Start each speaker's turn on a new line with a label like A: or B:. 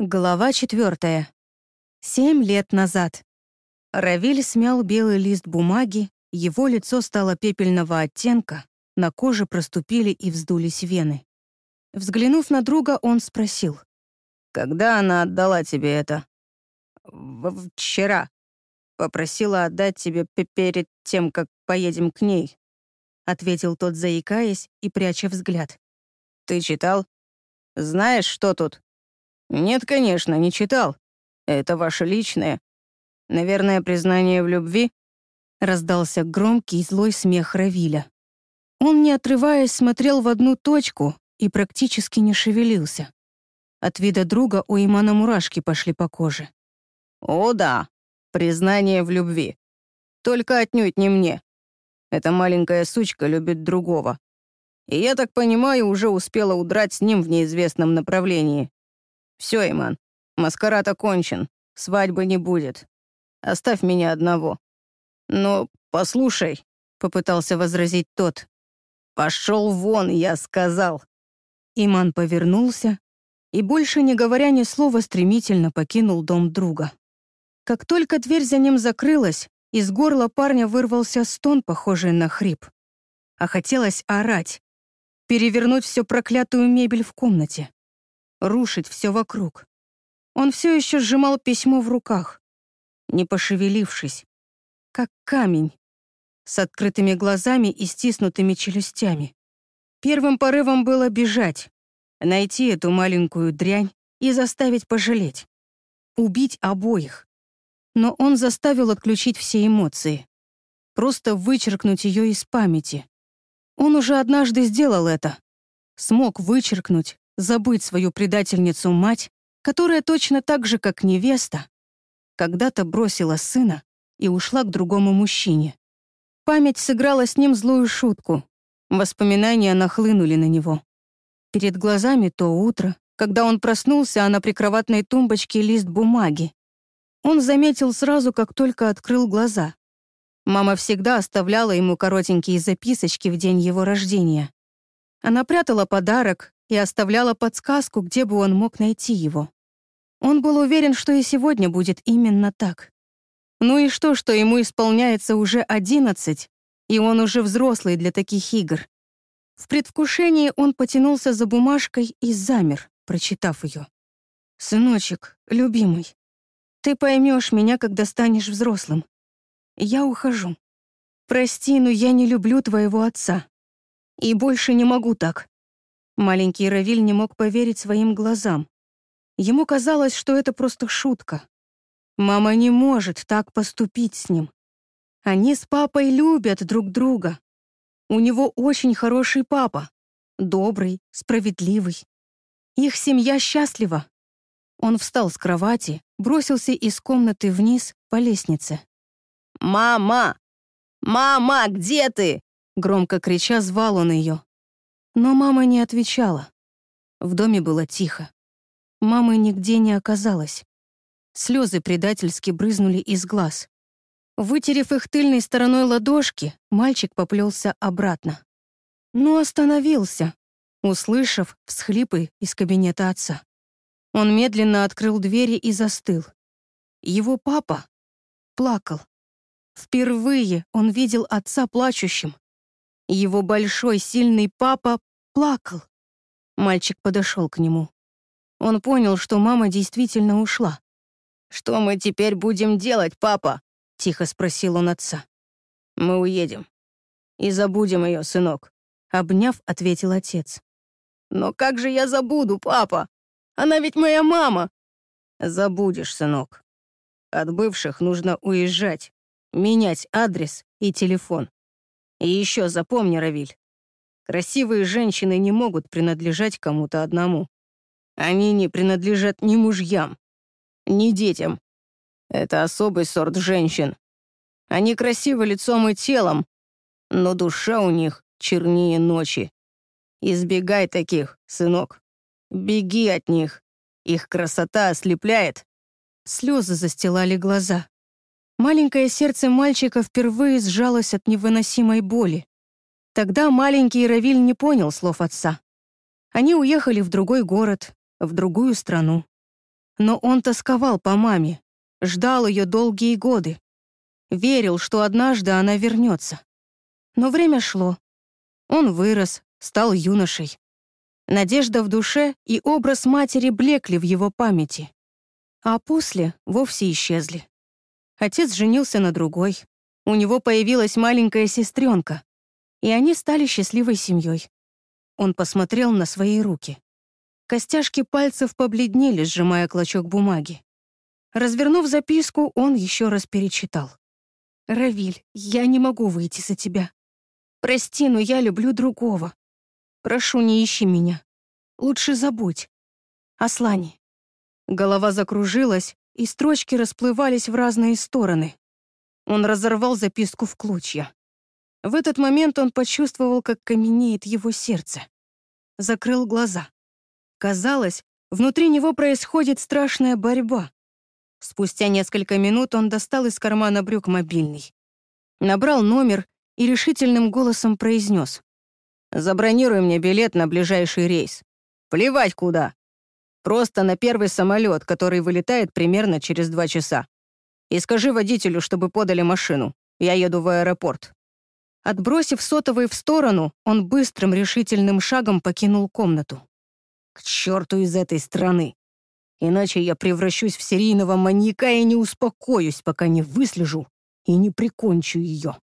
A: Глава четвертая. Семь лет назад. Равиль смял белый лист бумаги, его лицо стало пепельного оттенка, на коже проступили и вздулись вены. Взглянув на друга, он спросил.
B: «Когда она отдала тебе это?» В «Вчера. Попросила отдать тебе перед тем, как поедем к ней»,
A: ответил тот, заикаясь и пряча взгляд.
B: «Ты читал? Знаешь, что тут?» «Нет, конечно, не читал. Это ваше личное. Наверное, признание в любви?»
A: Раздался громкий злой смех Равиля. Он, не отрываясь, смотрел в одну точку и практически не шевелился. От вида друга у Имана мурашки пошли по коже.
B: «О да, признание в любви. Только отнюдь не мне. Эта маленькая сучка любит другого. И я так понимаю, уже успела удрать с ним в неизвестном направлении. Все, Иман, маскарад окончен, свадьбы не будет. Оставь меня одного». «Но послушай», — попытался возразить тот. «Пошел вон, я сказал».
A: Иман повернулся и, больше не говоря ни слова, стремительно покинул дом друга. Как только дверь за ним закрылась, из горла парня вырвался стон, похожий на хрип. А хотелось орать, перевернуть всю проклятую мебель в комнате, рушить все вокруг. Он все еще сжимал письмо в руках, не пошевелившись, как камень, с открытыми глазами и стиснутыми челюстями. Первым порывом было бежать, найти эту маленькую дрянь и заставить пожалеть. Убить обоих. Но он заставил отключить все эмоции. Просто вычеркнуть ее из памяти. Он уже однажды сделал это. Смог вычеркнуть, забыть свою предательницу-мать, которая точно так же, как невеста, когда-то бросила сына и ушла к другому мужчине. Память сыграла с ним злую шутку. Воспоминания нахлынули на него. Перед глазами то утро, когда он проснулся, а на прикроватной тумбочке лист бумаги. Он заметил сразу, как только открыл глаза. Мама всегда оставляла ему коротенькие записочки в день его рождения. Она прятала подарок и оставляла подсказку, где бы он мог найти его. Он был уверен, что и сегодня будет именно так. Ну и что, что ему исполняется уже одиннадцать, и он уже взрослый для таких игр. В предвкушении он потянулся за бумажкой и замер, прочитав ее. «Сыночек, любимый, ты поймешь меня, когда станешь взрослым. Я ухожу. Прости, но я не люблю твоего отца. И больше не могу так». Маленький Равиль не мог поверить своим глазам. Ему казалось, что это просто шутка. Мама не может так поступить с ним. Они с папой любят друг друга. У него очень хороший папа, добрый, справедливый. Их семья счастлива. Он встал с кровати, бросился из комнаты вниз по лестнице.
B: «Мама! Мама, где ты?»
A: Громко крича звал он ее. Но мама не отвечала. В доме было тихо. Мамы нигде не оказалось. Слезы предательски брызнули из глаз. Вытерев их тыльной стороной ладошки, мальчик поплелся обратно. Но остановился, услышав всхлипы из кабинета отца. Он медленно открыл двери и застыл. Его папа плакал. Впервые он видел отца плачущим. Его большой, сильный папа плакал. Мальчик подошел к нему. Он понял, что мама действительно ушла.
B: «Что мы теперь будем делать, папа?» — тихо спросил он отца. «Мы уедем. И забудем ее, сынок», —
A: обняв, ответил отец.
B: «Но как же я забуду, папа? Она ведь моя мама!» «Забудешь, сынок. От бывших нужно уезжать, менять адрес и телефон. И еще запомни, Равиль, красивые женщины не могут принадлежать кому-то одному. Они не принадлежат ни мужьям, ни детям, это особый сорт женщин. Они красивы лицом и телом, но душа у них чернее ночи. Избегай таких, сынок. Беги от них. Их красота ослепляет.
A: Слезы застилали глаза. Маленькое сердце мальчика впервые сжалось от невыносимой боли. Тогда маленький Равиль не понял слов отца. Они уехали в другой город, в другую страну. Но он тосковал по маме, ждал ее долгие годы. Верил, что однажды она вернется. Но время шло. Он вырос, стал юношей. Надежда в душе и образ матери блекли в его памяти. А после вовсе исчезли. Отец женился на другой. У него появилась маленькая сестренка. И они стали счастливой семьей. Он посмотрел на свои руки. Костяшки пальцев побледнели, сжимая клочок бумаги. Развернув записку, он еще раз перечитал. «Равиль, я не могу выйти за тебя. Прости, но я люблю другого. Прошу, не ищи меня. Лучше забудь. Аслани». Голова закружилась, и строчки расплывались в разные стороны. Он разорвал записку в клочья. В этот момент он почувствовал, как каменеет его сердце. Закрыл глаза. Казалось, внутри него происходит страшная борьба. Спустя несколько минут он достал из кармана брюк мобильный. Набрал номер и решительным голосом произнес. «Забронируй мне билет на ближайший рейс. Плевать куда. Просто на первый самолет, который вылетает примерно через два часа. И скажи водителю, чтобы подали машину. Я еду в аэропорт». Отбросив сотовый в сторону, он быстрым решительным шагом покинул комнату. «К черту из этой страны! Иначе я превращусь в серийного маньяка и не успокоюсь, пока не выслежу и не прикончу ее».